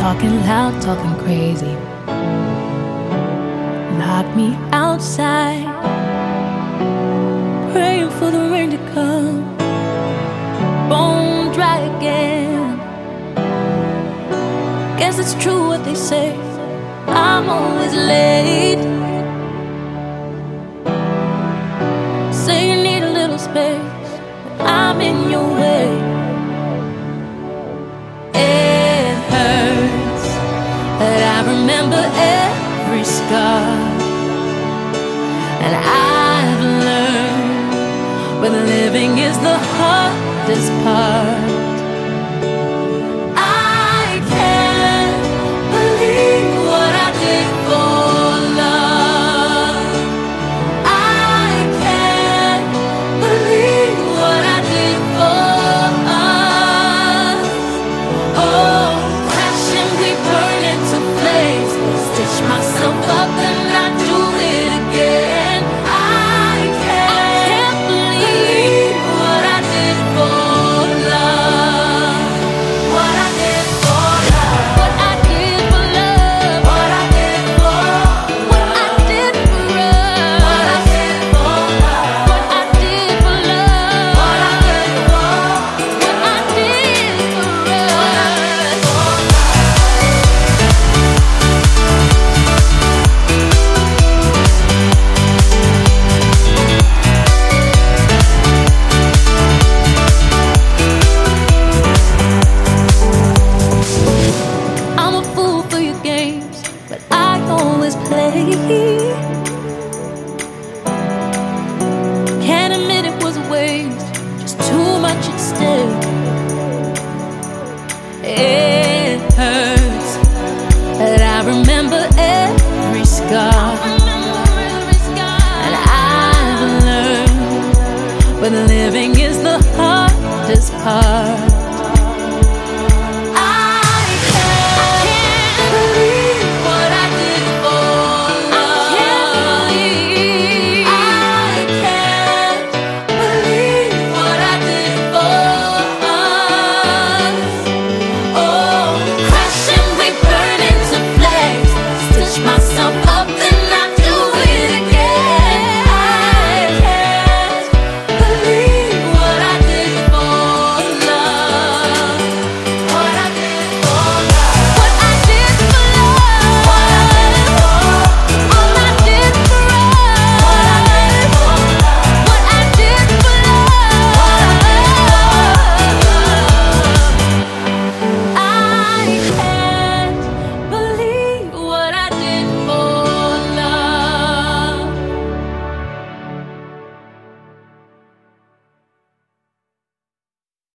Talking loud, talking crazy. Lock me outside. Praying for the rain to come. Bone dry again. Guess it's true what they say. I'm always late. Say you need a little space. I'm in your way. remember every scar. And I've learned when living is the hardest part. play. myself up and